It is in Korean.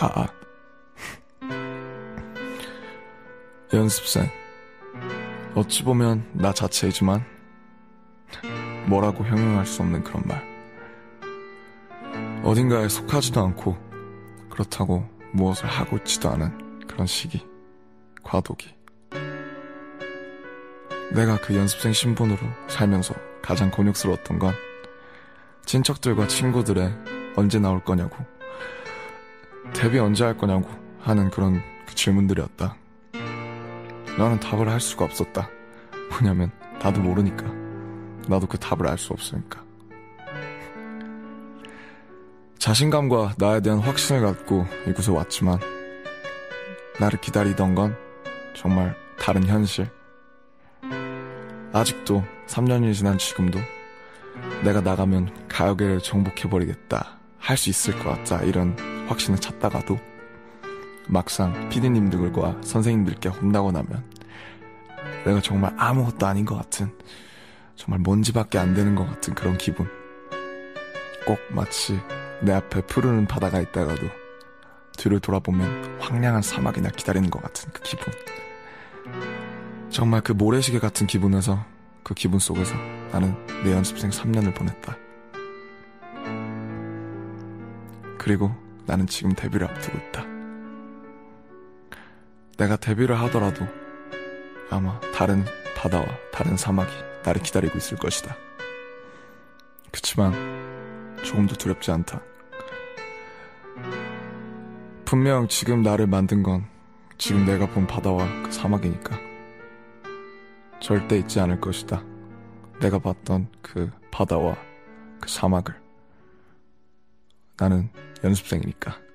아, 아. 연습생. 어찌 보면 나 자체이지만 뭐라고 형용할 수 없는 그런 말. 어딘가에 속하지도 않고 그렇다고 무엇을 하고 있지도 않은 그런 시기. 과도기. 내가 그 연습생 신분으로 살면서 가장 곤욕스러웠던 건 친척들과 친구들의 언제 나올 거냐고 데뷔 언제 할 거냐고 하는 그런 그 질문들이었다. 나는 답을 할 수가 없었다. 뭐냐면 나도 모르니까. 나도 그 답을 알 수 없으니까. 자신감과 나에 대한 확신을 갖고 이곳에 왔지만 나를 기다리던 건 정말 다른 현실. 아직도 3년이 지난 지금도 내가 나가면 가요계를 정복해버리겠다. 할 수 있을 것 같다. 이런 확신을 찾다가도 막상 피디님들과 선생님들께 혼나고 나면 내가 정말 아무것도 아닌 것 같은 정말 먼지밖에 안 되는 것 같은 그런 기분. 꼭 마치 내 앞에 푸르는 바다가 있다가도 뒤를 돌아보면 황량한 사막이 날 기다리는 것 같은 그 기분. 정말 그 모래시계 같은 기분에서 그 기분 속에서 나는 내 연습생 3년을 보냈다. 그리고 나는 지금 데뷔를 앞두고 있다. 내가 데뷔를 하더라도 아마 다른 바다와 다른 사막이 나를 기다리고 있을 것이다. 그치만 조금도 두렵지 않다. 분명 지금 나를 만든 건 지금 내가 본 바다와 그 사막이니까. 절대 잊지 않을 것이다. 내가 봤던 그 바다와 그 사막을. 나는 연습생이니까.